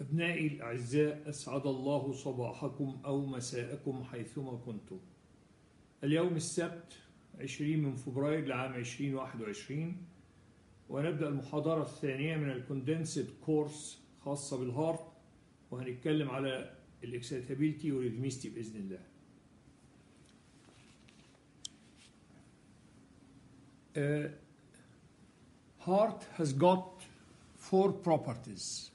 أبنائي الأعزاء أسعد الله صباحكم أو مساءكم حيثما كنتم. اليوم السبت 20 من فبراير لعام 2021 ونبدأ المحاضرة الثانية من ال condensed course خاصة بال heart. وهنتكلم على ال excitability وال rhythmicity بإذن الله. Uh, heart has got four properties.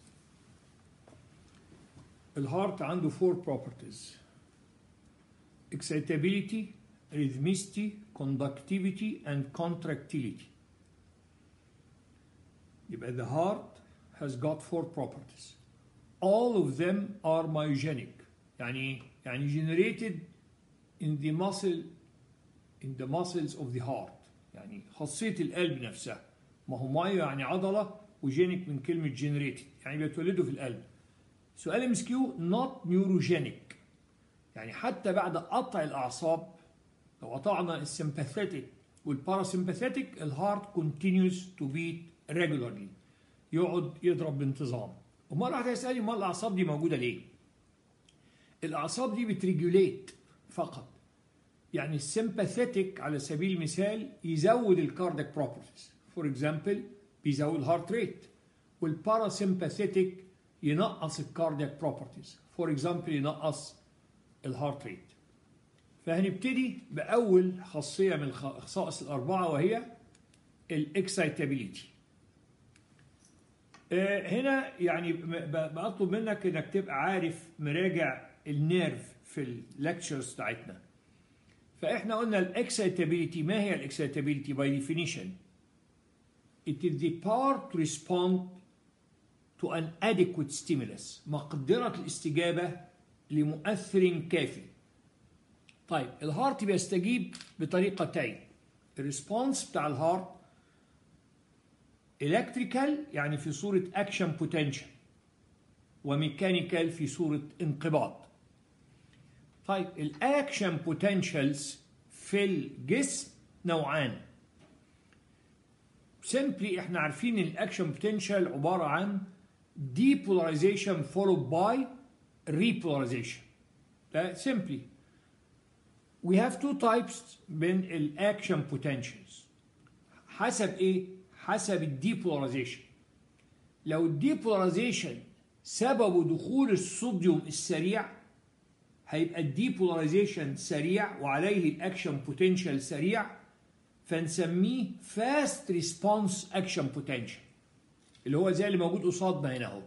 الهارت عنده four properties excitability, rhythmicity, conductivity and contractility يبقى the heart has got four properties all of them are myogenic يعني يعني generated in the muscle in the muscles of the heart يعني خاصية القلب نفسها ما هو مايو يعني عضلة وجينيك من كلمة جنريتد يعني بيتولدوا في القلب سؤال MCQ not neurogenic يعني حتى بعد قطع الأعصاب لو قطعنا ال sympathetic وال parasympathetic ال heart continues to beat regularly يقعد يضرب بانتظام. امال واحد هيسالني أمال الأعصاب دي موجودة ليه؟ الأعصاب دي بت regulate فقط. يعني ال sympathetic على سبيل المثال يزود ال cardiac properties for example بيزود ال heart rate وال parasympathetic ينقص ال cardiac properties for example ينقص ال heart rate فهنبتدي بأول خاصية من الخصائص الأربعة وهي ال excitability. هنا يعني بطلب منك إنك تبقى عارف مراجع ال nerve في ال lectures بتاعتنا. فإحنا قلنا ال excitability ما هي ال excitability؟ by definition it is the to respond to an adequate stimulus. مقدرة الاستجابة لمؤثر كافي. طيب ال heart بيستجيب بطريقتين. ال response بتاع ال heart electrical يعني في صورة action potential و mechanical في صورة انقباض. طيب ال action potentials في الجسم نوعان. simply إحنا عارفين ال action potential عبارة عن depolarization followed by repolarization. That simply we have two types من ال action potentials. حسب إيه حسب ال depolarization لو ال depolarization سببه دخول الصوديوم السريع هيبقى ال depolarization سريع وعليه ال action potential سريع فنسميه fast response action potential اللي هو زي اللي موجود قصادنا هنا اهو.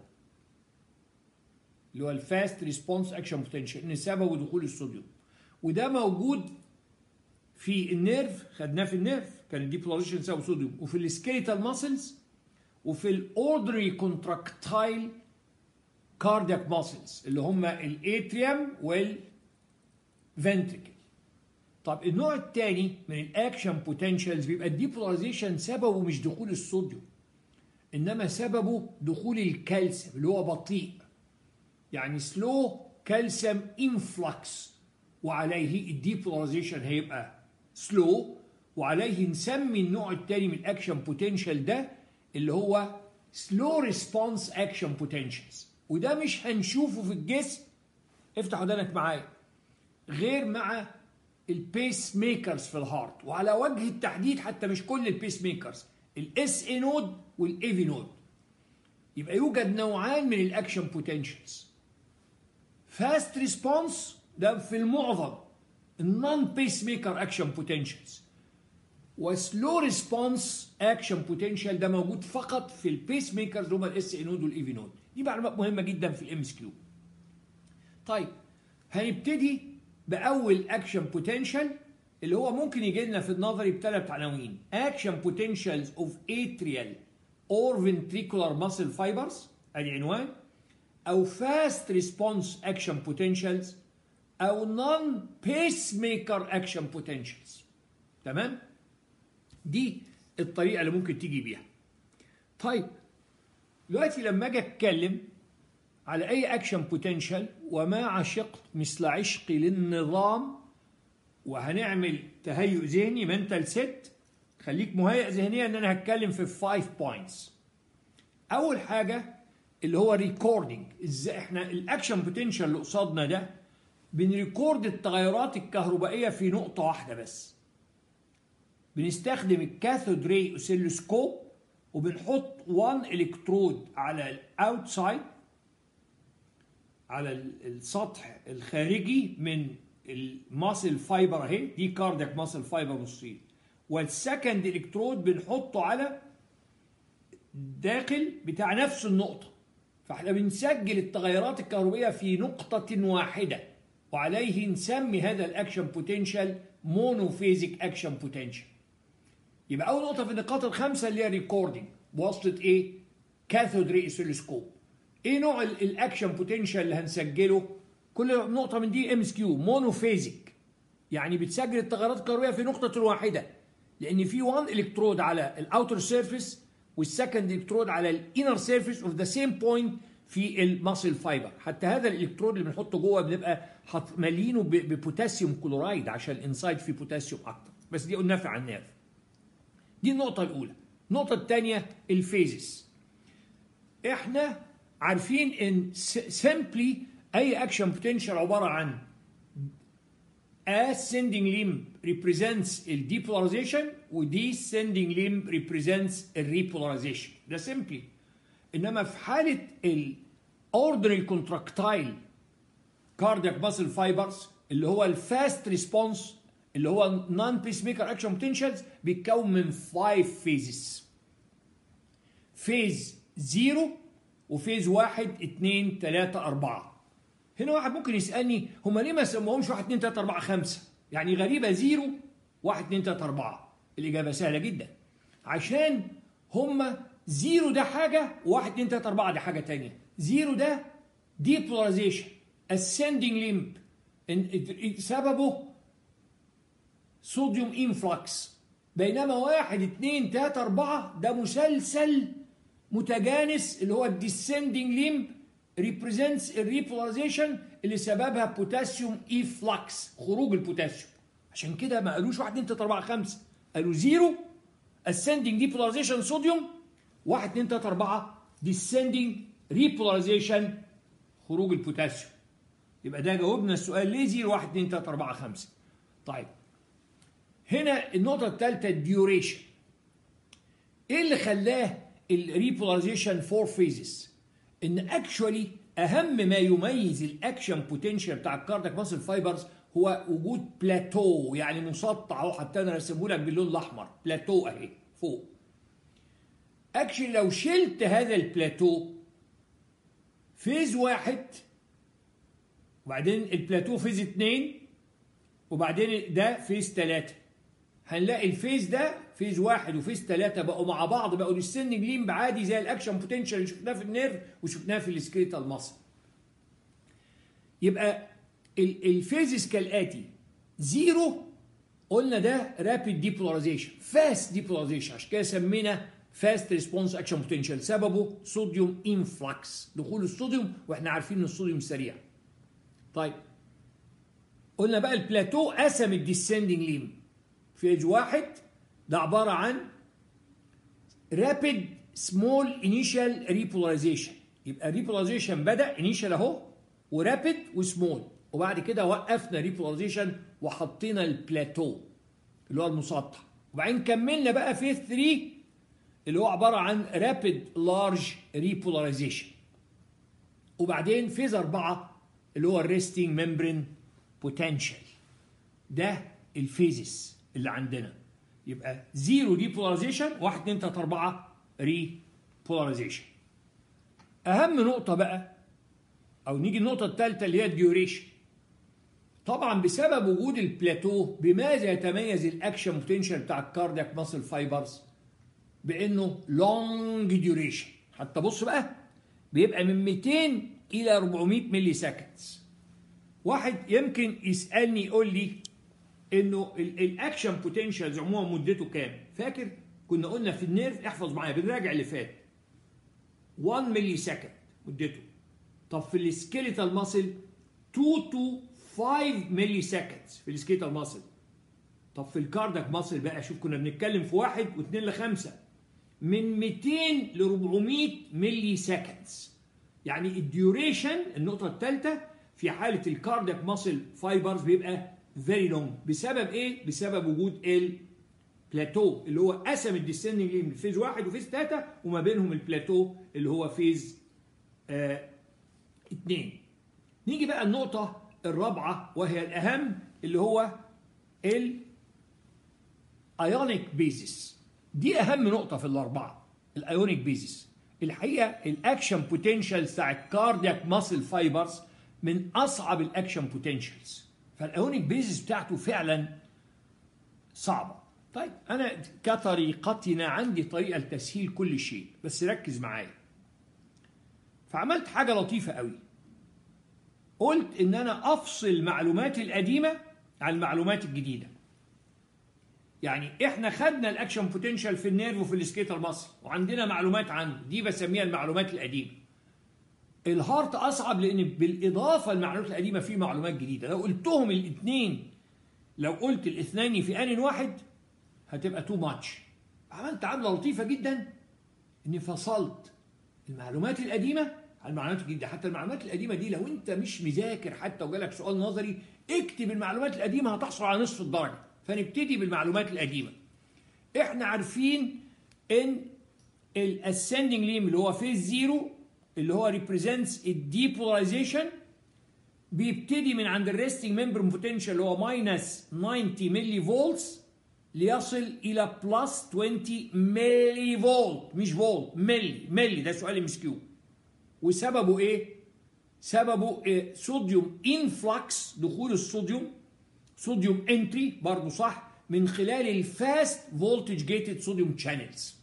اللي هو ال fast response action potential إن سببه دخول الصوديوم. وده موجود في ال nerve خدناه في ال nerve كان ال depolarization سببه صوديوم. وفي ال skeletal muscles وفي ال ordinary contractile cardiac muscles اللي هم ال atrium وال ventricle طب النوع الثاني من ال action potentials بيبقى ال depolarization سببه مش دخول الصوديوم. إنما سببه دخول الكالسيوم اللي هو بطيء. يعني slow calcium influx وعليه ال depolarization هيبقى slow وعليه نسمي النوع الثاني من ال action potential ده اللي هو slow response action potentials وده مش هنشوفه في الجسم. افتح ودانك معايا. غير مع ال pacemakers في ال heart. وعلى وجه التحديد حتى مش كل ال pacemakers ال SA node وال AV node يبقى يوجد نوعان من ال action potentials fast response ده في المعظم. ال non-pacemaker action potentials و slow response action potential ده موجود فقط في ال pacemakers اللي هم ال SA node وال AV node دي معلومات مهمة جدا في ال MCQ طيب هنبتدي بأول action potential اللي هو ممكن يجي لنا في النظري بثلاث عناوين. action potentials of atrial or ventricular muscle fibers أدي عنوان. أو fast response action potentials أو non-pacemaker action potentials تمام؟ دي الطريقة اللي ممكن تيجي بيها. طيب دلوقتي لما أجي أتكلم على أي action potential وما عشقت مثل عشقي للنظام وهنعمل تهيؤ ذهني mental set خليك مهيئ ذهنيا إن أنا هتكلم في 5 points أول حاجة اللي هو recording إزاي إحنا ال action potential اللي قصادنا ده بن record التغيرات الكهربائية في نقطة واحدة بس. بنستخدم ال cathode ray oscilloscope وبنحط 1 الكترود على ال outside على السطح الخارجي من ال muscle fiber اهي دي cardiac muscle fiber نصين وال second electrode بنحطه على داخل بتاع نفس النقطة فاحنا بنسجل التغيرات الكهربائية في نقطة واحدة وعليه نسمي هذا ال action potential monophasic action potential يبقى أول نقطة في النقاط الخمسة اللي هي recording بواسطة إيه؟ cathode ray oscilloscope إيه نوع ال action potential اللي هنسجله؟ كل نقطة من دي MCQ monophasic. يعني بتسجل التغيرات الكهربائية في نقطة واحدة لأن في 1 الكترود على ال outer surface وال second electrode على ال inner surface of the same point في ال muscle fiber حتى هذا الإلكترود اللي بنحطه جوه بنبقى مالينه ب potassium chloride عشان ال inside فيه بوتاسيوم أكتر. بس دي قلنا في ال nerve دي النقطة الأولى. النقطة الثانية ال phases إحنا عارفين إن simply أي action potential عبارة عن ascending limb represents ال depolarization و descending limb represents ال repolarization ده simply إنما في حالة ال ordinary contractile cardiac muscle fibers اللي هو ال fast response اللي هو pacemaker action potentials بيتكون من 5 phases phase 0 و phase 1 2 3 4 هنا واحد ممكن يسألني هم ليه ما سموهمش 1 2 3 4 5 يعني غريبة 0 1 2 3 4 الإجابة سهلة جدا. عشان هم 0 ده حاجة و1 2 3 4 ده حاجة ثانية 0 ده depolarization ascending limb سببه صوديوم influx بينما واحد اتنين تلاتة أربعة ده مسلسل متجانس اللي هو ال descending limb represents ال repolarization اللي سببها بوتاسيوم efflux خروج البوتاسيوم عشان كده ما قالوش 1 2 3 4 5 قالوا zero ascending depolarization صوديوم 1 2 3 4 descending repolarization خروج البوتاسيوم يبقى ده جاوبنا السؤال ليه 0 1 2 3 4 5 طيب. هنا النقطة الثالثة ال duration إيه اللي خلاه ال repolarization four phases إن actually أهم ما يميز ال action potential بتاع ال cardiac muscle fibers هو وجود بلاتو يعني مسطع أهو حتى أنا رسمه لك باللون الأحمر. بلاتو أهي فوق. اكشن لو شلت هذا ال plateau phase واحد وبعدين ال plateau phase اتنين وبعدين ده phase تلاتة. هنلاقي ال phase ده phase واحد و phase ثلاثة بقوا مع بعض بقوا descending limb عادي زي ال action potential اللي شفناه في ال nerve وشفناه في ال skeletal muscle يبقى ال phases كالاتي zero قلنا ده rapid depolarization fast depolarization عشان كده سمينا fast response action potential سببه صوديوم influx دخول الصوديوم وإحنا عارفين إن الصوديوم سريع. طيب قلنا بقى البلاتو قسم ال descending limb phase واحد ده عبارة عن rapid small initial repolarization. يبقى repolarization بدأ initial أهو ورابid وسمول وبعد كده وقفنا repolarization وحطينا البلاتو اللي هو المسطح. وبعدين كملنا بقى phase 3 اللي هو عبارة عن rapid large repolarization. وبعدين phase 4 اللي هو ال resting membrane potential ده ال phases اللي عندنا. يبقى zero depolarization 1 2 3 4 re polarization أهم نقطة بقى أو نيجي النقطة الثالثه اللي هي ال duration طبعا بسبب وجود البلاتو بماذا يتميز ال action potential بتاع ال cardiac muscle fibers بإنه long duration حتى بص بقى بيبقى من 200 إلى 400 milliseconds واحد يمكن يسألني يقول لي إنه ال action potentials عموما مدته كام؟ فاكر؟ كنا قلنا في ال nerve احفظ معايا بنراجع اللي فات. 1 millisecond مدته. طب في ال skeletal muscle 2 to 5 milliseconds في ال skeletal muscle طب في ال cardiac muscle بقى شوف كنا بنتكلم في واحد واثنين لخمسة. من 200 ل 400 milliseconds يعني ال duration النقطة الثالثة في حالة ال cardiac muscle fibers بيبقى very long بسبب إيه؟ بسبب وجود البلاتو اللي هو قسم ال descending limb phase واحد و phase ثلاثة وما بينهم البلاتو اللي هو phase آه اثنين نيجي بقى النقطة الرابعة وهي الأهم اللي هو ال ionic basis دي أهم نقطة في الأربعة ال ionic basis الحقيقة ال action potential بتاع ال cardiac muscle fibers من أصعب ال action potentials فال ionic basis بتاعته فعلا صعبة. طيب أنا كطريقتنا عندي طريقة لتسهيل كل شيء بس ركز معايا. فعملت حاجة لطيفة قوي. قلت إن أنا أفصل المعلومات القديمة عن المعلومات الجديدة. يعني إحنا خدنا ال action potential في ال nerve وفي ال skeletal muscle وعندنا معلومات عنه دي بسميها المعلومات القديمة. ال heart أصعب لأن بالإضافة للمعلومات القديمة في معلومات جديدة. لو قلتهم الاثنين لو قلت الاثنين في آن واحد هتبقى too much عملت عملة لطيفة جدا اني فصلت المعلومات القديمة عن المعلومات الجديدة. حتى المعلومات القديمة دي لو أنت مش مذاكر حتى وجالك سؤال نظري اكتب المعلومات القديمة هتحصل على نصف الدرجة. فنبتدي بالمعلومات القديمة. إحنا عارفين إن ال ascending limb اللي هو phase zero اللي هو represents ال depolarization بيبتدي من عند ال resting membrane potential اللي هو minus 90 millivolts ليصل إلى plus 20 ملي فولت مش volt milli milli ده سؤال SQ وسببه إيه؟ سببه إيه؟ sodium influx دخول الصوديوم sodium entry برضه صح من خلال ال fast voltage gated sodium channels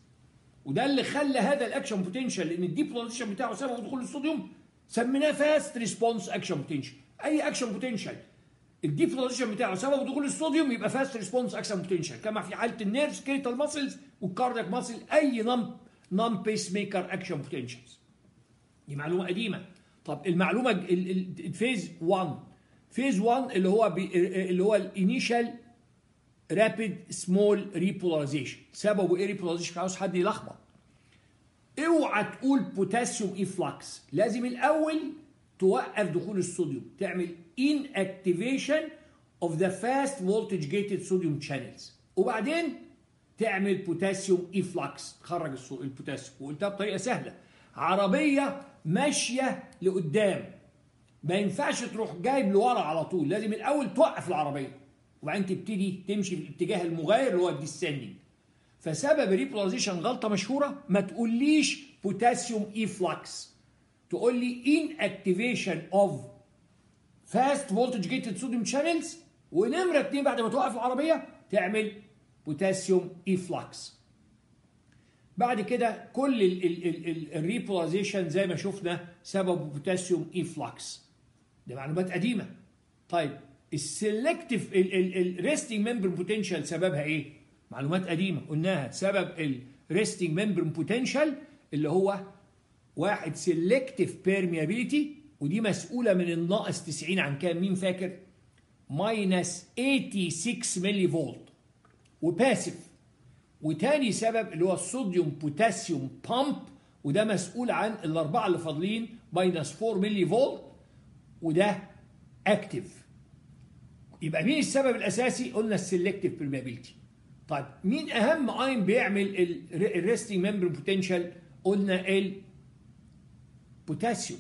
وده اللي خلى هذا ال action potential لأن ال depolarization بتاعه سبب دخول الصوديوم سميناه fast response action potential أي action potential ال depolarization بتاعه سبب دخول الصوديوم يبقى fast response action potential كما في حالة ال nerve skeletal muscles وال cardiac muscle أي non non pacemaker action potentials دي معلومة قديمة. طب المعلومة ال phase 1 phase 1 اللي هو اللي هو ال initial rapid small repolarization سببه إيه repolarization عاوز حد يلخبط. اوعى تقول potassium efflux لازم الأول توقف دخول الصوديوم. تعمل inactivation of the fast voltage gated sodium channels وبعدين تعمل potassium efflux تخرج البوتاسيوم وقلتها بطريقة سهلة. عربية ماشية لقدام. ما ينفعش تروح جايب لورا على طول. لازم الأول توقف العربية. وبعدين تبتدي تمشي في الاتجاه المغاير اللي هو ال descending فسبب ال repolarization غلطة مشهورة ما تقوليش potassium efflux تقول لي inactivation of fast voltage gated sodium channels ونمرة اتنين بعد ما توقف العربية تعمل potassium efflux بعد كده كل ال repolarization زي ما شفنا سبب potassium efflux دي معلومات قديمة. طيب ال selective ال resting membrane potential سببها إيه؟ معلومات قديمة. قلناها. سبب ال resting membrane potential اللي هو واحد selective permeability ودي مسؤولة من الناقص 90 عن كام؟ مين فاكر؟ minus 86 millivolt و passive وتاني سبب اللي هو ال sodium potassium pump وده مسؤول عن الأربعة اللي فاضلين minus 4 ملي فولت وده active يبقى مين السبب الأساسي؟ قلنا ال selective permeability طيب مين أهم اين بيعمل ال resting membrane potential قلنا البوتاسيوم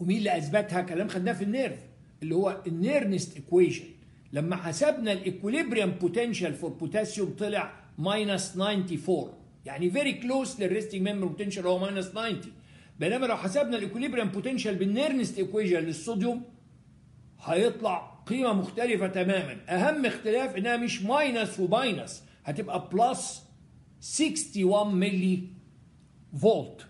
ومين اللي أثبتها؟ كلام خدناه في ال nerve اللي هو ال Nernst equation لما حسبنا ال equilibrium potential for potassium طلع minus 94 يعني very close لل resting membrane potential هو minus 90 بينما لو حسبنا ال equilibrium potential بال Nernst equation للصوديوم هيطلع قيمة مختلفة تماما. أهم اختلاف إنها مش minus و minus هتبقى plus 61 ملي فولت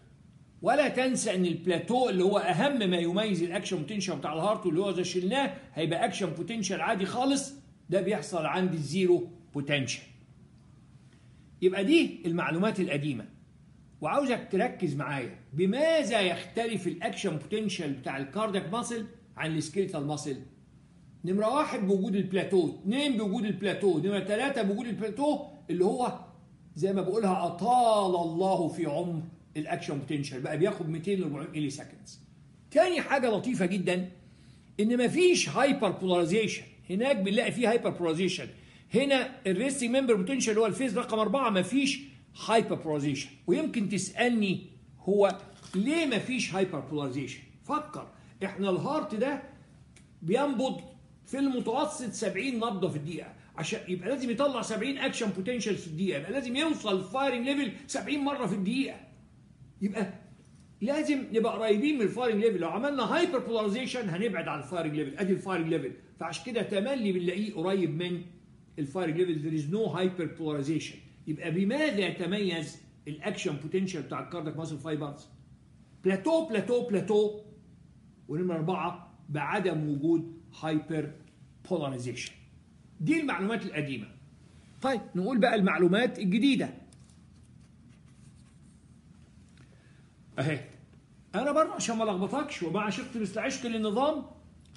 ولا تنسى إن البلاتو اللي هو أهم ما يميز ال action potential بتاع ال heart واللي هو إذا شلناه هيبقى action potential عادي خالص. ده بيحصل عند ال zero potential يبقى دي المعلومات القديمة. وعاوزك تركز معايا. بماذا يختلف ال action potential بتاع ال cardiac muscle عن ال skeletal muscle نمرة واحد بوجود البلاتو اثنين بوجود البلاتو نمرة ثلاثة بوجود البلاتو اللي هو زي ما بقولها أطال الله في عمر ال action potential بقى بياخد 200 ل 400 milliseconds تاني حاجة لطيفة جدا إن مفيش hyperpolarization هناك بنلاقي فيه hyperpolarization هنا ال resting membrane potential اللي هو ال phase رقم أربعة مفيش hyperpolarization ويمكن تسألني هو ليه مفيش hyperpolarization فكر إحنا ال heart ده بينبض في المتوسط 70 نبضة في الدقيقة. عشان يبقى لازم يطلع 70 action potential في الدقيقة. يبقى لازم يوصل firing level 70 مرة في الدقيقة. يبقى لازم نبقى قريبين من ال firing level لو عملنا hyperpolarization هنبعد عن ال firing level أدي ال firing level فعشان كده تملي بنلاقيه قريب من ال firing level there is no hyperpolarization يبقى بماذا يتميز ال action potential بتاع ال cardiac muscle fibers plateau plateau plateau ونمرة أربعة بعدم وجود hyperpolarization دي المعلومات القديمة. طيب نقول بقى المعلومات الجديدة. أهي. أنا برضه عشان ما لخبطكش ومع شفت مدى عشقي للنظام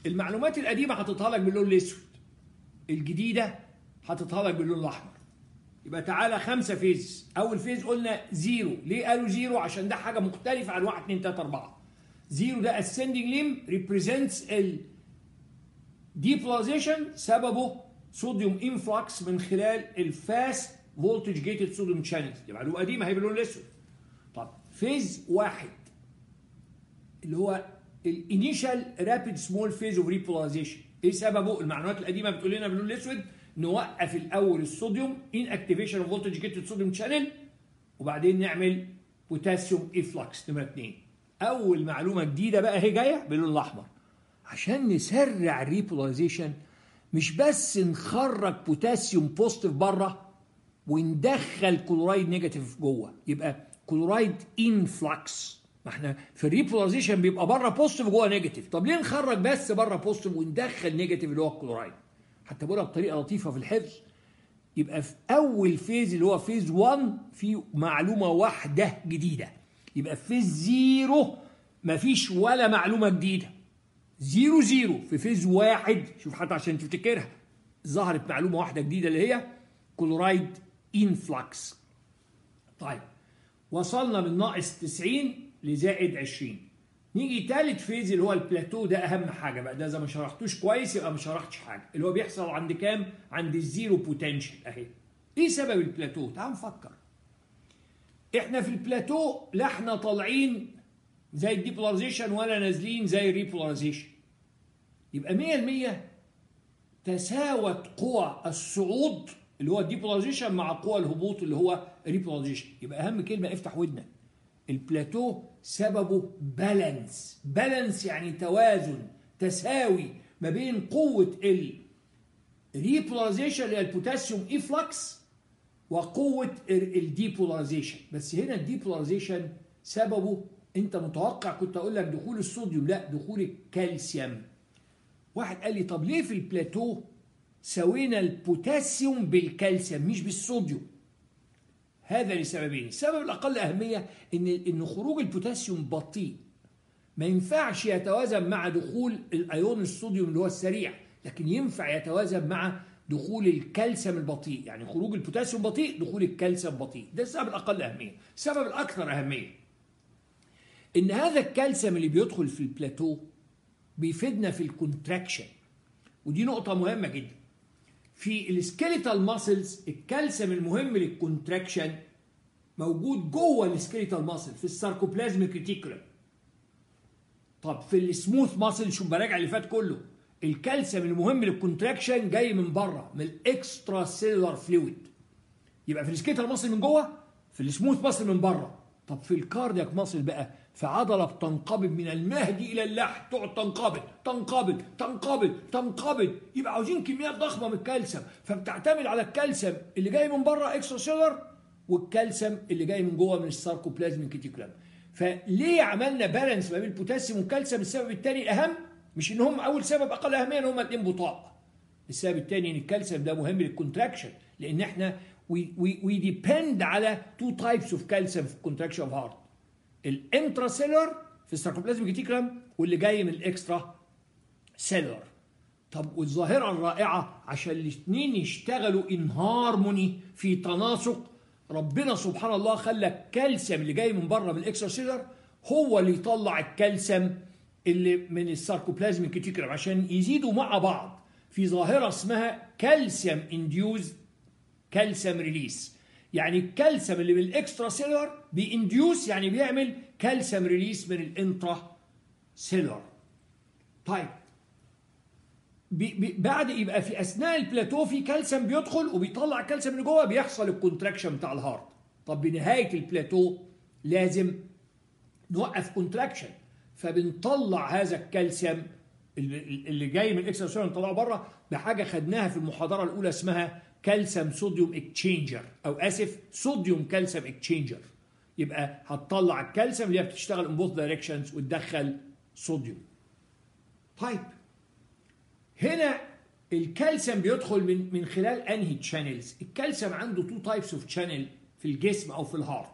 المعلومات القديمة حاططها لك باللون الأسود. الجديدة حاططها لك باللون الأحمر. يبقى تعالى خمسة phase. أول phase قلنا zero. ليه قالوا zero؟ عشان ده حاجة مختلفة عن 1 2 3 4 zero ده ascending limb represents ال depolarization سببه sodium influx من خلال ال fast voltage gated sodium channels دي معلومة قديمة هي باللون الأسود. طب phase واحد اللي هو ال initial rapid small phase of repolarization إيه سببه؟ المعلومات القديمة بتقول لنا باللون الأسود نوقف الأول ال sodium inactivation of voltage gated sodium channel وبعدين نعمل potassium efflux نمرة اثنين أول معلومة جديدة بقى هي جاية باللون الأحمر. عشان نسرع ال repolarization مش بس نخرج potassium positive بره وندخل chloride negative جوه يبقى chloride influx ما إحنا في ال repolarization بيبقى بره positive وجوه negative طب ليه نخرج بس بره positive وندخل negative اللي هو الكلورايد حتى بقولها بطريقة لطيفة في الحفظ. يبقى في أول phase اللي هو phase 1 في معلومة واحدة جديدة. يبقى في phase zero مفيش ولا معلومة جديدة. zero zero في phase واحد. شوف حتى عشان تفتكرها. ظهرت معلومة واحدة جديدة اللي هي chloride influx طيب وصلنا من ناقص 90 لزائد 20 نيجي تالت phase اللي هو البلاتو. ده أهم حاجة بقى. ده إذا ما شرحتوش كويس يبقى ما شرحتش حاجة. اللي هو بيحصل عند كام؟ عند ال zero potential أهي. إيه سبب البلاتو؟ تعال نفكر. إحنا في البلاتو لا إحنا طالعين زي ال depolarization ولا نازلين زي ال repolarization. يبقى 100% تساوت قوى الصعود اللي هو ال depolarization مع قوى الهبوط اللي هو ال repolarization يبقى أهم كلمة افتح ودنك. البلاتو سببه balance balance يعني توازن تساوي ما بين قوة ال repolarization اللي هي ال potassium efflux وقوة ال depolarization بس هنا ال depolarization سببه أنت متوقع كنت أقول لك دخول الصوديوم؟ لا دخول الكالسيوم. واحد قال لي طب ليه في البلاتو سوينا البوتاسيوم بالكالسيوم مش بالصوديوم؟ هذا لسببين. السبب الأقل أهمية إن إن خروج البوتاسيوم بطيء. ما ينفعش يتوازن مع دخول الأيون الصوديوم اللي هو السريع لكن ينفع يتوازن مع دخول الكالسيوم البطيء. يعني خروج البوتاسيوم بطيء دخول الكالسيوم بطيء. ده السبب الأقل أهمية. السبب الأكثر أهمية إن هذا الكالسيوم اللي بيدخل في البلاتو بيفيدنا في ال contraction ودي نقطة مهمة جدا. في ال skeletal muscles الكالسيوم المهم لل contraction موجود جوه ال skeletal muscle في ال sarcoplasmic reticulum طب في ال smooth muscle شوف براجع اللي فات كله. الكالسيوم المهم لل contraction جاي من بره من ال extracellular fluid يبقى في ال skeletal muscle من جوه في ال smooth muscle من بره. طب في ال cardiac muscle بقى في عضله بتنقبض من المهد إلى اللحد تقعد تنقبض تنقبض تنقبض تنقبض. يبقى عاوزين كميات ضخمة من الكالسيوم. فبتعتمد على الكالسيوم اللي جاي من بره extracellular والكالسيوم اللي جاي من جوه من ال sarcoplasmic reticulum فليه عملنا balance ما بين البوتاسيوم والكالسيوم السبب الثاني الاهم مش إن هم أول سبب أقل أهمية إن هم الاثنين بطاء السبب الثاني إن الكالسيوم ده مهم لل contraction لأن إحنا we we we depend على two types of calcium في ال contraction of heart ال intracellular في ال sarcoplasmic reticulum واللي جاي من ال extracellular. طب والظاهرة الرائعة عشان الاثنين يشتغلوا in harmony في تناسق ربنا سبحان الله خلى الكالسيوم اللي جاي من بره من ال extracellular هو اللي يطلع الكالسيوم اللي من ال sarcoplasmic reticulum عشان يزيدوا مع بعض. في ظاهرة اسمها calcium induce calcium release يعني الكالسيوم اللي بال extracellular ب induce يعني بيعمل calcium release من ال intracellular طيب. بي بي بعد يبقى في أثناء البلاتو في كالسيوم بيدخل وبيطلع الكالسيوم اللي جوه بيحصل ال contraction بتاع ال heart. طب بنهاية البلاتو لازم نوقف contraction. فبنطلع هذا الكالسيوم اللي جاي من ال extracellular نطلعه بره بحاجه خدناها في المحاضرة الأولى اسمها calcium sodium exchanger أو آسف sodium calcium exchanger يبقى هتطلع الكالسيوم اللي هي بتشتغل in both directions وتدخل صوديوم طيب هنا الكالسيوم بيدخل من من خلال انهي channels الكالسيوم عنده two types of channel في الجسم أو في ال heart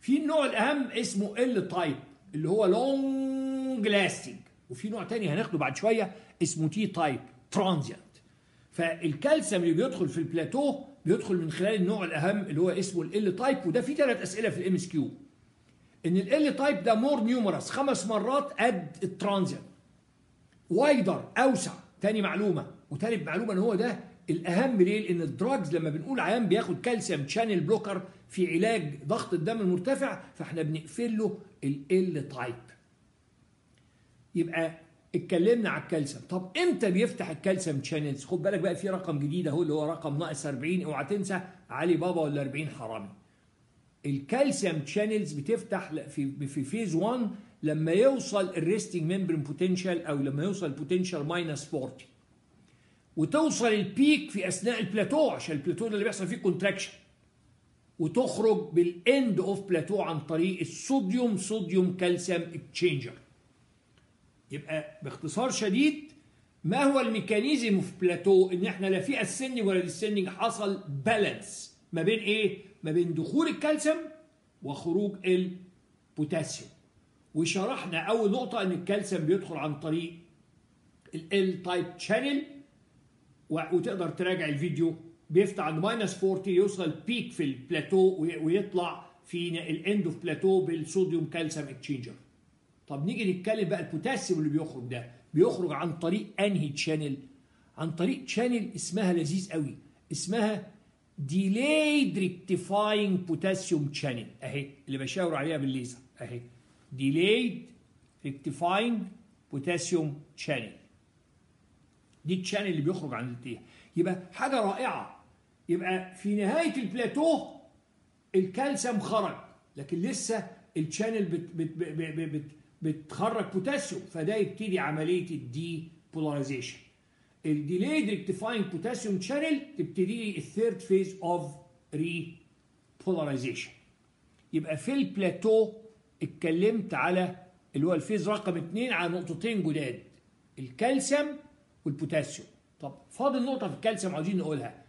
في النوع الأهم اسمه L type اللي هو long lasting وفي نوع تاني هناخده بعد شوية اسمه T type transient فالكالسيوم اللي بيدخل في البلاتو بيدخل من خلال النوع الأهم اللي هو اسمه L type وده فيه ثلاث أسئلة في ال MCQ إن L type ده more numerous خمس مرات قد ال transient wider أوسع تاني معلومة وتالت معلومة إن هو ده الأهم ليه؟ لأن ال drugs لما بنقول عيان بياخد calcium channel blocker في علاج ضغط الدم المرتفع فإحنا بنقفل له L type. يبقى اتكلمنا على الكالسيوم، طب إمتى بيفتح ال calcium channels؟ خد بالك بقى في رقم جديد أهو اللي هو رقم ناقص 40 اوعى تنسى علي بابا ولا 40 حرامي. ال calcium channels بتفتح في في phase 1 لما يوصل ال resting membrane potential أو لما يوصل ال potential minus 40 وتوصل ال peak في أثناء البلاتو عشان البلاتو اللي بيحصل فيه contraction وتخرج بال end of plateau عن طريق ال sodium sodium calcium exchanger يبقى باختصار شديد ما هو ال mechanism في بلاتو إن إحنا لا في ascending ولا descending حصل balance ما بين إيه؟ ما بين دخول الكالسيوم وخروج البوتاسيوم وشرحنا أول نقطة إن الكالسيوم بيدخل عن طريق L type channel وتقدر تراجع الفيديو. بيفتح عند minus 40 يوصل peak في البلاتو ويطلع في ال end of plateau بال sodium calcium exchanger طب نيجي نتكلم بقى البوتاسيوم اللي بيخرج ده. بيخرج عن طريق انهي channel عن طريق channel اسمها لذيذ قوي. اسمها delayed rectifying potassium channel. اهي اللي بشاور عليها بالليزر. اهي delayed rectifying potassium channel. دي ال channel اللي بيخرج عن التيه. يبقى حاجة رائعة. يبقى في نهاية البلاتو الكالسيوم خرج لكن لسه ال channel بت بت بت بت بتخرج بوتاسيوم فده يبتدي عملية ال repolarization ال delayed rectifying potassium channel تبتدي ال third phase of repolarization يبقى في البلاتو اتكلمت على اللي هو ال phase رقم اثنين على نقطتين جداد الكالسيوم والبوتاسيوم طب فاضل نقطة في الكالسيوم عاوزين نقولها.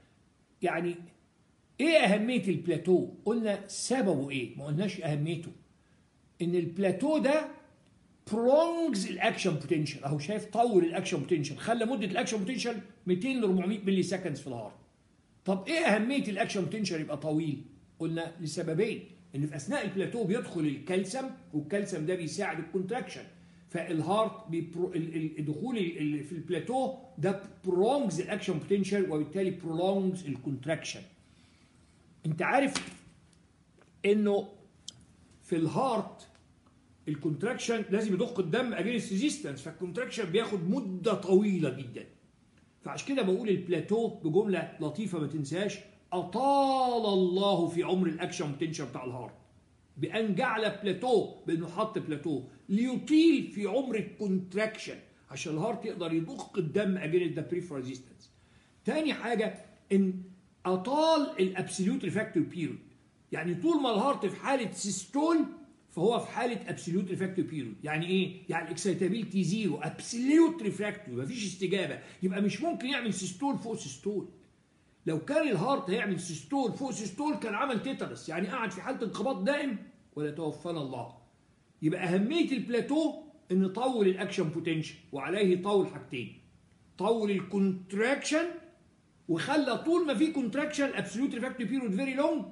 يعني إيه أهمية البلاتو؟ قلنا سببه إيه؟ ما قلناش أهميته. إن البلاتو ده prolongs ال action potential أهو شايف طول ال action potential خلى مدة ال action potential 200 ل 400 milliseconds في ال heart طب إيه أهمية ال action potential يبقى طويل؟ قلنا لسببين. إن في أثناء البلاتو بيدخل الكالسيوم والكالسيوم ده بيساعد ال contraction فال heart بي pro... الدخول في البلاتو ده prolongs ال action potential وبالتالي prolongs ال contraction أنت عارف إنه في ال heart ال contraction لازم يضخ الدم against resistance فال contraction بياخد مدة طويلة جدا. فعشان كده بقول البلاتو بجملة لطيفة ما تنساش أطال الله في عمر ال action potential بتاع ال heart بان جعل بلاتو بأنه حط بلاتو ليطيل في عمر ال contraction عشان ال heart يقدر يضخ الدم against the peripheral resistance تاني حاجة إن أطال ال absolute refractory period يعني طول ما ال heart في حالة systole فهو في حالة absolute refractory period يعني إيه؟ يعني excitability zero absolute refractory مفيش استجابة. يبقى مش ممكن يعمل systole فوق systole لو كان ال heart هيعمل systole فوق systole كان عمل tetanus. يعني قعد في حالة انقباض دائم ولا توفانا الله. يبقى أهمية البلاتو إن طول ال action potential وعليه طول حاجتين. طول ال contraction وخلى طول ما في contraction absolute refractory period very long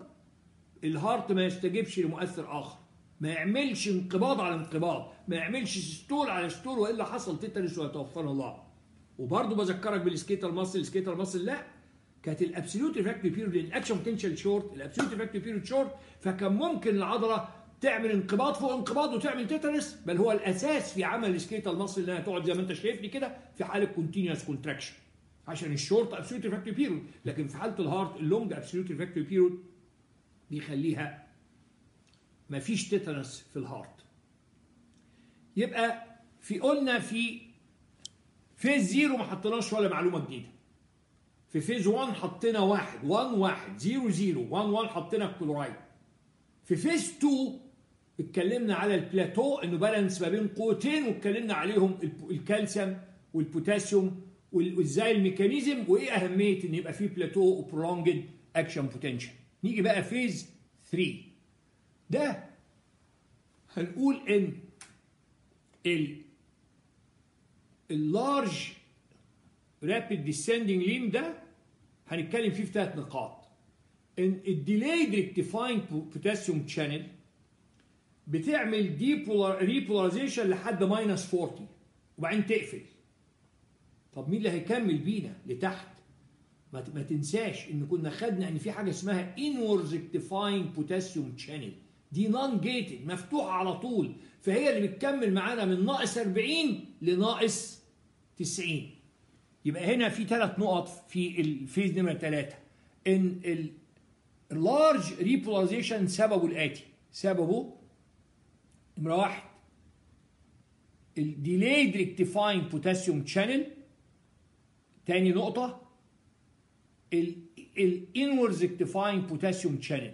ال heart ما يستجيبش لمؤثر آخر. ما يعملش انقباض على انقباض ما يعملش systole على systole والا حصل؟ tetanus ويتوفانا الله. وبرضه بذكرك بال skeletal muscle ال skeletal muscle لا كانت ال absolute refractory period ال action potential short ال absolute refractory period short فكان ممكن العضلة تعمل انقباض فوق انقباض وتعمل tetanus بل هو الأساس في عمل ال skeletal muscle إنها تقعد زي ما أنت شايفني كده في حالة continuous contraction عشان ال short absolute refractory period لكن في حالة ال heart ال long absolute refractory period بيخليها ما فيش tetanus في ال heart. يبقى في قلنا في phase zero ما حطيناش ولا معلومة جديدة. في phase 1 حطينا واحد 1 1 0 0 1 1 حطينا الكلورايد في phase 2 اتكلمنا على البلاتو انه balance ما بين قوتين واتكلمنا عليهم الكالسيوم والبوتاسيوم وازاي ال mechanism وإيه أهمية إن يبقى في plateau و prolonged action potential نيجي بقى phase 3 ده هنقول إن ال ال large rapid descending limb ده هنتكلم فيه في ثلاث نقاط. إن ال delayed rectifying potassium channel بتعمل دي repolarization لحد minus 40 وبعدين تقفل. طب مين اللي هيكمل بينا لتحت؟ ما تنساش إن كنا خدنا إن في حاجة اسمها inward rectifying potassium channel دي non gated مفتوحة على طول. فهي اللي بتكمل معانا من ناقص 40 لناقص 90 يبقى هنا في ثلاث نقط في ال phase نمرة ثلاثة إن ال large repolarization سببه الآتي. سببه نمرة واحد. ال delayed rectifying potassium channel تاني نقطة. ال inward rectifying potassium channel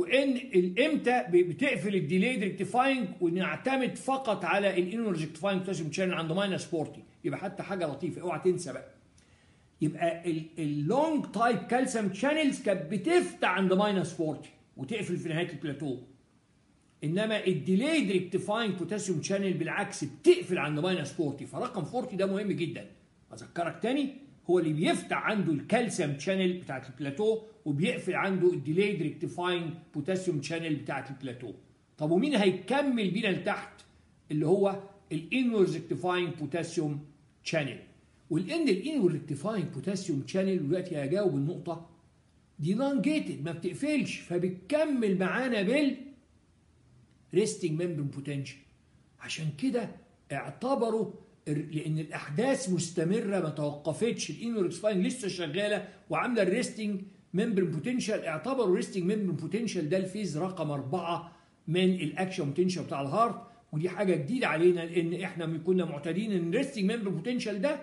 وإن الامتى بتقفل ال delayed rectifying ونعتمد فقط على ال inward rectifying potassium channel عند minus 40 يبقى حتى حاجة لطيفة. اوعى تنسى بقى. يبقى ال long type calcium channels كانت بتفتح عند minus 40 وتقفل في نهاية البلاتو إنما ال delayed rectifying potassium channel بالعكس بتقفل عند minus 40 فرقم 40 ده مهم جدا. أذكرك تاني هو اللي بيفتح عنده ال calcium channel بتاعت البلاتو وبيقفل عنده ال delayed rectifying potassium channel بتاعت البلاتو. طب ومين هيكمل بينا لتحت؟ اللي هو ال inward rectifying potassium channel والان ال inward rectifying potassium channel دلوقتي هجاوب النقطة دي non gated ما بتقفلش فبتكمل معانا بال resting membrane potential عشان كده اعتبروا لأن الأحداث مستمرة ما توقفتش. ال inward rectifying لسه شغالة وعاملة ال resting membrane potential. اعتبروا ال resting membrane potential ده ال phase رقم أربعة من ال action potential بتاع ال heart. ودي حاجة جديدة علينا لأن إحنا كنا معتادين إن ال resting membrane potential ده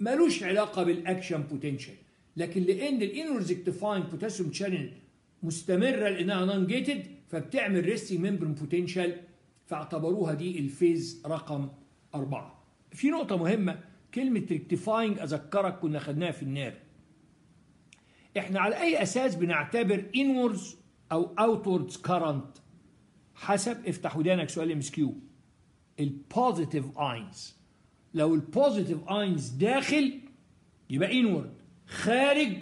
ملوش علاقة بال action potential. لكن لأن ال inward rectifying potassium channel مستمرة لأنها non gated فبتعمل resting membrane potential فاعتبروها دي ال phase رقم أربعة. في نقطة مهمة كلمة rectifying أذكرك كنا خدناها في ال nerve. إحنا على أي أساس بنعتبر inwards أو outwards current حسب افتح ودانك سؤال MCQ. ال positive ions لو ال positive ions داخل يبقى inward خارج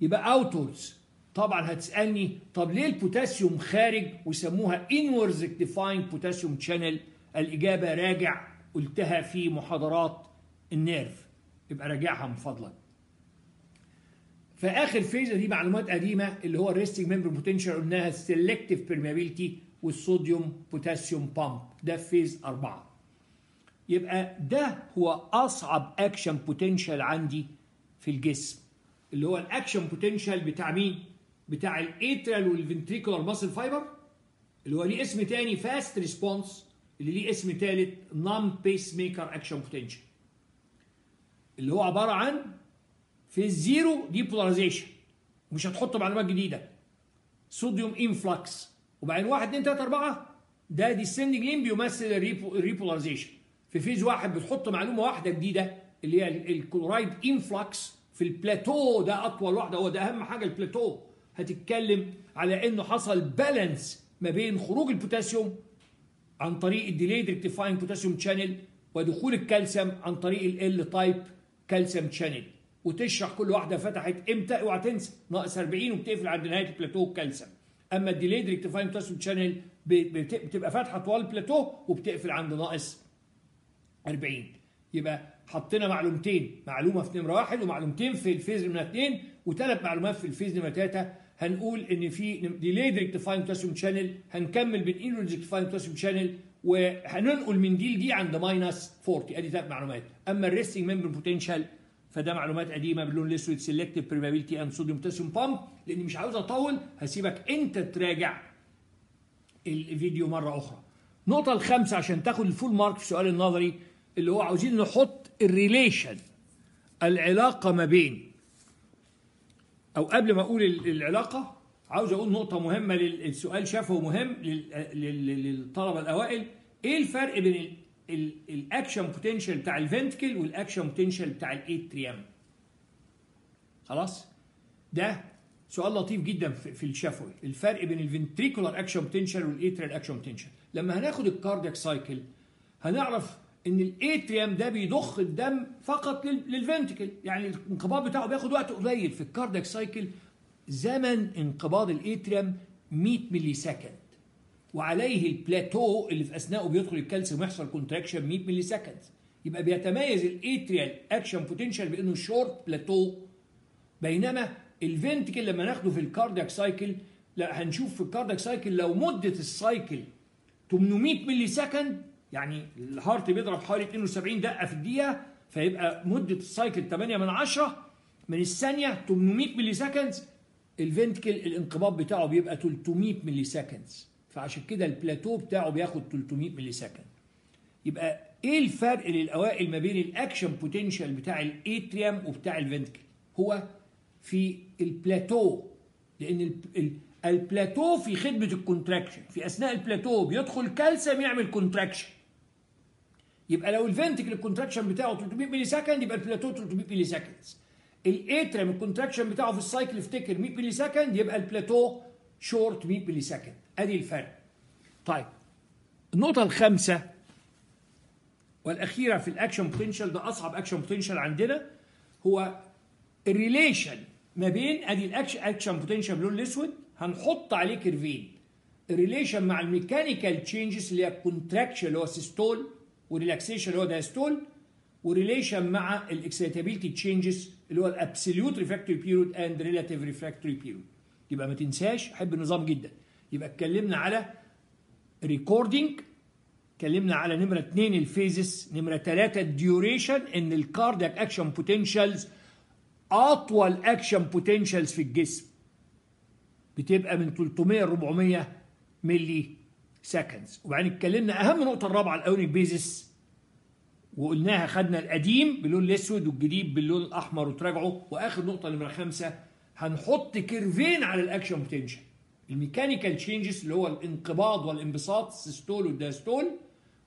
يبقى outwards طبعا هتسألني طب ليه البوتاسيوم خارج؟ وسموها inward rectifying potassium channel الإجابة راجع. قلتها في محاضرات ال nerve. يبقى راجعها من فضلك. فآخر phase دي معلومات قديمة اللي هو ال resting membrane potential قلناها ال selective permeability وال sodium potassium pump ده phase أربعة. يبقى ده هو أصعب action potential عندي في الجسم. اللي هو ال action potential بتاع مين؟ بتاع ال atrial وال ventricular muscle fiber اللي هو ليه اسم تاني fast response اللي ليه اسم تالت non pacemaker action potential اللي هو عبارة عن في ال zero depolarization مش هتحط معلومات جديدة. sodium influx وبعدين 1 2 3 4 ده descending limb بيمثل ال repolarization في phase واحد بتحط معلومة واحدة جديدة اللي هي ال chloride influx في البلاتو ده أطول واحدة. هو ده أهم حاجة البلاتو هتتكلم على إنه حصل balance ما بين خروج البوتاسيوم عن طريق الديليد ريكتيفاينج بوتاسيوم شانل ودخول الكالسيوم عن طريق ال delayed rectifying potassium channel ودخول ال calcium عن طريق ال L type calcium channel وتشرح كل واحدة فتحت إمتى. اوعى تنسى ناقص 40 وبتقفل عند نهاية ال plateau ال calcium أما ال delayed rectifying potassium channel بتبقى فاتحة طوال البلاتو وبتقفل عند ناقص 40 يبقى حطينا معلومتين معلومة في نمرة واحد ومعلومتين في ال phase نمرة اثنين وثلاث معلومات في ال phase نمرة ثلاثة هنقول إن في delayed rectifying potassium channel هنكمل ب inward rectifying potassium channel وهننقل من دي لدي عند minus 40 أدي ثلاث معلومات. أما ال resting membrane potential فده معلومات قديمة باللون الأسود selective permeability and sodium potassium pump لأني مش عاوز أطول هسيبك أنت تراجع الفيديو مرة أخرى. النقطة الخامسة عشان تاخد ال full mark في السؤال النظري اللي هو عاوزين نحط ال relation العلاقة ما بين أو قبل ما أقول العلاقة عاوز أقول نقطة مهمة للسؤال شافه مهم للطلبة الأوائل. إيه الفرق بين الأكشن بوتنشال بتاع الفنتكل والأكشن بوتنشال بتاع الاتريام خلاص؟ ده سؤال لطيف جدا في الشفوي. الفرق بين ال ventricular action potential وال atrial action potential لما هناخد ال cardiac cycle هنعرف إن ال atrium ده بيضخ الدم فقط لل ventricle يعني الانقباض بتاعه بياخد وقت قليل. في ال cardiac cycle زمن انقباض ال atrium 100 millisecond وعليه البلاتو اللي في اثناءه بيدخل ال calcium ويحصل contraction 100 millisecond يبقى بيتميز ال atrial action potential بإنه short plateau بينما ال ventricle لما ناخده في ال cardiac cycle لا هنشوف في ال cardiac cycle لو مدة ال cycle 800 millisecond يعني ال heart بيضرب حوالي 72 دقة في الدقيقة فيبقى مدة ال cycle 8 من 10 من الثانية 800 millisecond ال ventricle الانقباض بتاعه بيبقى 300 millisecond فعشان كده البلاتو بتاعه بياخد 300 millisecond يبقى إيه الفرق للأوائل ما بين ال action potential بتاع ال atrium وبتاع ال ventricle هو في البلاتو لأن البلاتو في خدمة ال contraction في أثناء البلاتو بيدخل calcium يعمل contraction يبقى لو ال ventricle ال contraction بتاعه 300 millisecond يبقى البلاتو 300 millisecond ال atrium ال contraction بتاعه في ال cycle افتكر 100 millisecond يبقى ال plateau short 100 millisecond أدي الفرق. طيب النقطة الخامسة والأخيرة في ال action potential ده أصعب action potential عندنا هو ال relation ما بين أدي ال action action potential باللون الأسود هنحط عليه كيرفين ال relation مع ال mechanical changes اللي هي ال contraction اللي هو systole و relaxation اللي هو diastole و relation مع ال excitability changes اللي هو ال absolute refractory period and relative refractory period يبقى ما تنساش أحب النظام جدا. يبقى اتكلمنا على recording اتكلمنا على نمرة اثنين ال phases نمرة ثلاثة ال duration ان ال cardiac action potentials أطول action potentials في الجسم. بتبقى من 300 ل 400 milliseconds وبعدين اتكلمنا أهم نقطة الرابعة ال ionic basis وقلناها خدنا القديم باللون الأسود والجديد باللون الأحمر وتراجعوا وآخر نقطة نمره خمسه هنحط كيرفين على ال action potential ال mechanical changes اللي هو الانقباض والانبساط السيستول والداستول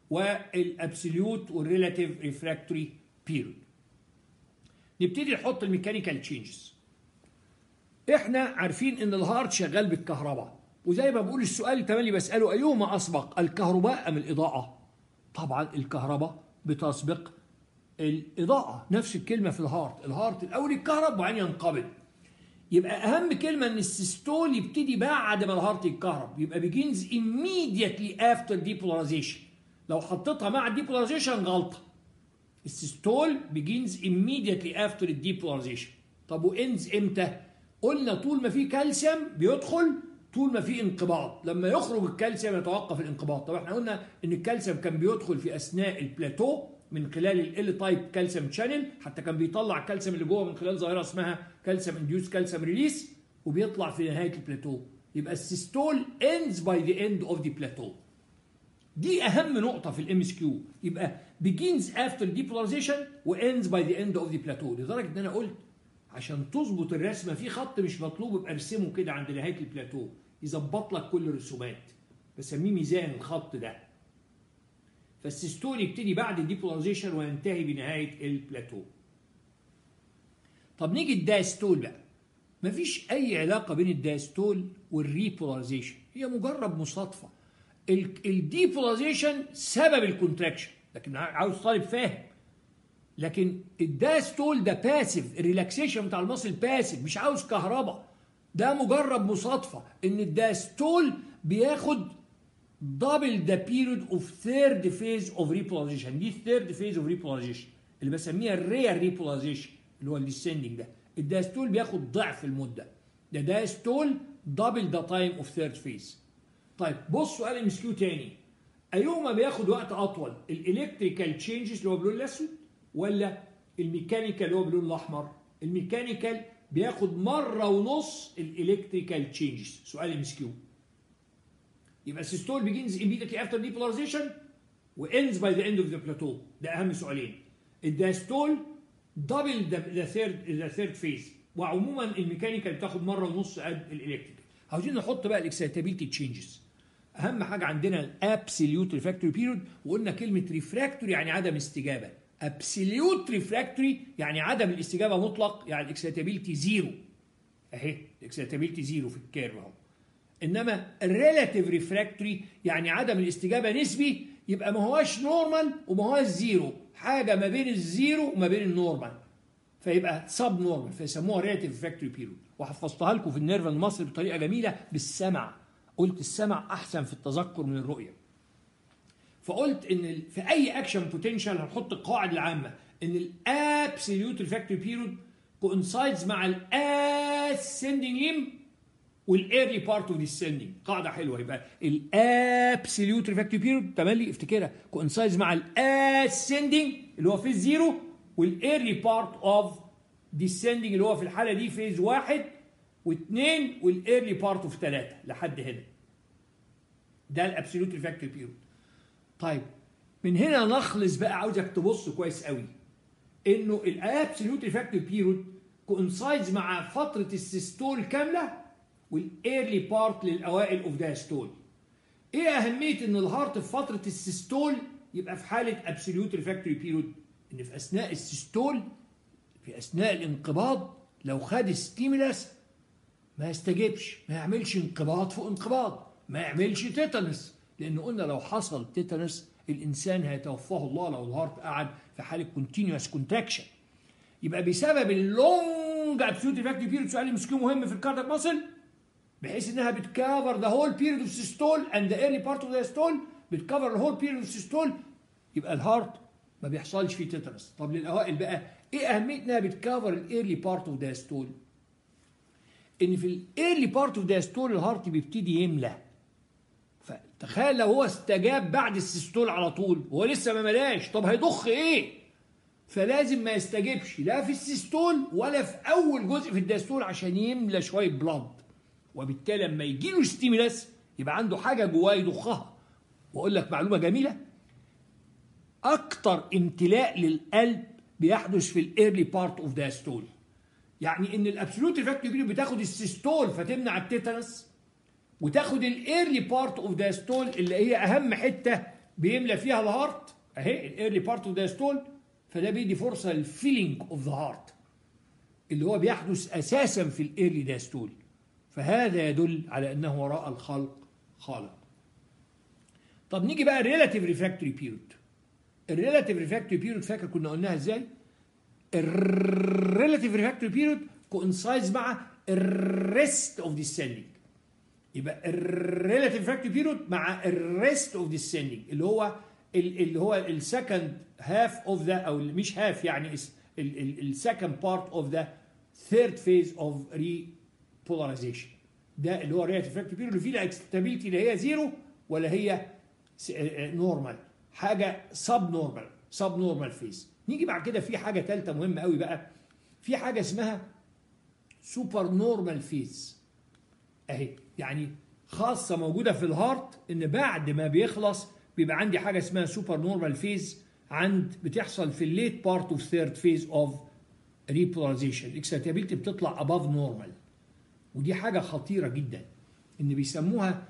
والابسوليوت والريلاتيف ريفراكتوري بيريود نبتدي نحط ال mechanical changes إحنا عارفين إن ال heart شغال بالكهرباء. وزي ما بقول السؤال تملي بسأله أيهما أسبق الكهرباء أم الإضاءة؟ طبعا الكهرباء بتسبق الإضاءة. نفس الكلمة في ال heart. ال heart الأول يتكهرب وبعدين ينقبض. يبقى أهم كلمة إن ال systole يبتدي بعد ما ال heart يتكهرب. يبقى begins immediately after depolarization. لو حطيتها مع ال depolarization غلطة. ال systole begins immediately after ال depolarization طب و ends إمتى؟ قلنا طول ما في كالسيوم بيدخل طول ما في انقباض لما يخرج الكالسيوم يتوقف الانقباض. طب إحنا قلنا إن الكالسيوم كان بيدخل في أثناء البلاتو من خلال L-type calcium channel حتى كان بيطلع الكالسيوم اللي جوه من خلال ظاهرة اسمها calcium induced calcium release وبيطلع في نهاية البلاتو يبقى ال systole ends by the end of the plateau. دي أهم نقطة في ال MCQ يبقى begins after depolarization و ends by the end of the plateau. لدرجة إن أنا قلت عشان تظبط الرسمة في خط مش مطلوب يبقى ارسمه كده عند نهاية البلاتو يظبط لك كل الرسومات. بسميه ميزان الخط ده. فال systole يبتدي بعد ال depolarization وينتهي بنهاية البلاتو. طب نيجي ال diastole بقى. مفيش أي علاقة بين ال diastole وال repolarization هي مجرد مصادفة. ال depolarization سبب ال contraction لكن عاوز طالب فاهم. لكن ال diastole ده passive ال relaxation بتاع ال muscle passive مش عاوز كهرباء. ده مجرد مصادفة. إن ال diastole بياخد double the period of third phase of repolarization دي ال third phase of repolarization اللي بسميها ال real repolarization اللي هو ال descending ده. ال diastole بياخد ضعف المدة. ده diastole double the time of third phase طيب بص سؤال MCQ تاني. ايهما بياخد وقت أطول؟ ال electrical changes اللي هو باللون الاسود ولا ال mechanical اللي هو باللون الأحمر؟ ال mechanical بياخد مرة ونص ال electrical changes سؤال MCQ. يبقى ال systole begins immediately after depolarization و ends by the end of the plateau. ده أهم سؤالين. ال diastole double the third the third phase وعموما ال mechanical بتاخد مرة ونص قد ال electrical. عاوزين نحط بقى ال excitability changes أهم حاجة عندنا ال absolute refractory period وقلنا كلمة refractory يعني عدم استجابة. absolute refractory يعني عدم الاستجابة مطلق يعني ال excitability zero أهي ال excitability zero في ال curve أهو. إنما ال relative refractory يعني عدم الاستجابة نسبي يبقى ما هواش normal وما هواش zero حاجة ما بين ال zero وما بين ال normal. فيبقى subnormal فيسموها relative refractory period وحفظتها لكم في ال nerve المصري بطريقة جميلة بالسمع. قلت السمع أحسن في التذكر من الرؤية. فقلت إن في أي action potential هنحط القواعد العامة إن ال absolute refractory period coincides مع ال ascending limb وال early part of descending قاعدة حلوة. يبقى ال absolute refractory period تملي افتكرها coincides مع ال ascending اللي هو في ال zero وال early part of descending اللي هو في الحالة دي phase واحد واثنين وال early part of ثلاثة لحد هنا. ده ال absolute refractory period طيب من هنا نخلص بقى عاوزك تبص كويس قوي إنه ال absolute refractory period coincides مع فترة ال systole كاملة وال early part للأوائل of diastole إيه أهمية إن ال heart في فترة ال systole يبقى في حالة absolute refractory period إن في أثناء ال systole في أثناء الانقباض لو خد stimulus ما يستجبش ما يعملش انقباض فوق انقباض ما يعملش tetanus لأن قلنا لو حصل tetanus الإنسان هيتوفاه الله لو ال heart قعد في حالة continuous contraction يبقى بسبب ال long absolute refractory period سؤال مسكين مهم في ال cardiac muscle بحيث إنها بت cover the whole period of systole and the early part of diastole بت cover ال whole period of systole يبقى ال heart ما بيحصلش فيه tetanus. طب للأوائل بقى إيه اهميه انها بتكفر ال early part of diastole إن في ال early part of diastole ال heart بيبتدي يملى. فتخيل لو هو استجاب بعد ال systole على طول وهو لسه ما ملاش طب هيضخ إيه؟ فلازم ما يستجبش لا في ال systole ولا في أول جزء في ال diastole عشان يملى شوية blood وبالتالي لما يجي له stimulus يبقى عنده حاجة جواه يضخها. وأقول لك معلومة جميلة أكتر امتلاء للقلب بيحدث في ال early part of diastole يعني إن ال absolute refractory بتاخد ال systole فتمنع ال tetanus وتاخد ال early part of diastole اللي هي أهم حتة بيملى فيها ال heart أهي ال early part of diastole فده بيدي فرصة لل filling of the heart اللي هو بيحدث أساسا في ال early diastole فهذا يدل على أنه وراء الخلق خالق. طب نيجي بقى ال relative refractory period ال relative refractory period فاكر كنا قلناها إزاي؟ ال relative refractory period coincides مع ال rest of descending يبقى ال relative refractory period مع ال rest of descending اللي هو اللي هو ال second half of the أو مش هاف يعني ال second part of the third phase of repolarization ده اللي هو relative refractory period اللي فيه ال excitability اللي هي zero ولا هي normal حاجة subnormal subnormal phase نيجي بعد كده في حاجة ثالثه مهمة قوي بقى. في حاجة اسمها supernormal phase أهي. يعني خاصة موجودة في ال heart إن بعد ما بيخلص بيبقى عندي حاجة اسمها supernormal phase عند بتحصل في ال late part of third phase of repolarization ال excitability بتطلع above normal ودي حاجة خطيرة جدا إن بيسموها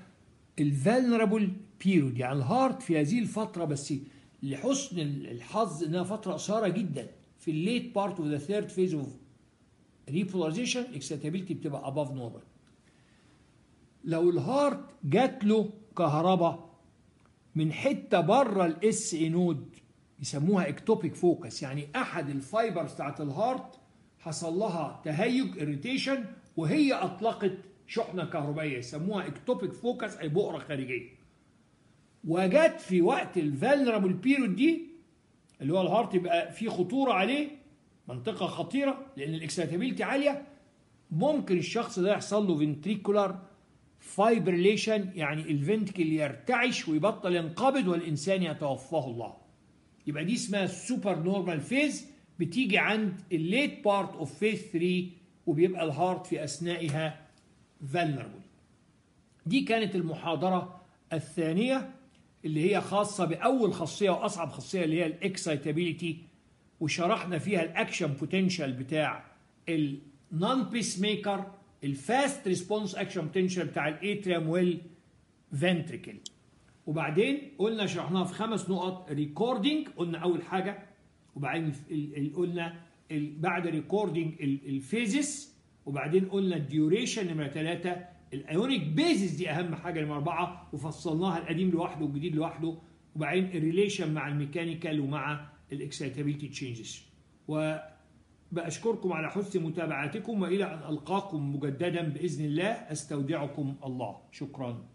ال vulnerable period يعني ال heart في هذه الفترة بس لحسن الحظ إنها فترة قصيرة جدا. في ال late part of the third phase of repolarization ال excitability بتبقى above normal لو ال heart جات له كهرباء من حتة بره ال SA node يسموها ectopic focus يعني أحد ال fibers بتاعت ال heart حصل لها تهيج irritation وهي أطلقت شحنة كهربائية يسموها ectopic focus أي بؤرة خارجية. وجت في وقت ال vulnerable period دي اللي هو ال heart يبقى في خطورة عليه منطقة خطيرة لأن ال excitability عالية ممكن الشخص ده يحصل له ventricular fibrillation يعني ال ventricle يرتعش ويبطل ينقبض والإنسان يتوفاه الله. يبقى دي اسمها ال supernormal phase بتيجي عند ال late part of phase 3 وبيبقى ال heart في أثنائها vulnerable دي كانت المحاضرة الثانية اللي هي خاصة بأول خاصية وأصعب خاصية اللي هي ال excitability وشرحنا فيها ال action potential بتاع ال non pacemaker ال fast response action potential بتاع ال atrium وال ventricle وبعدين قلنا شرحناها في خمس نقط recording قلنا أول حاجة وبعدين قلنا بعد recording ال phases وبعدين قلنا ال duration نمرة ثلاثة ال ionic basis دي أهم حاجة نمرة أربعة وفصلناها القديم لوحده والجديد لوحده. وبعدين ال relation مع ال mechanical ومع ال excitability changes وبأشكركم على حسن متابعتكم وإلى أن ألقاكم مجددا بإذن الله. أستودعكم الله. شكرا.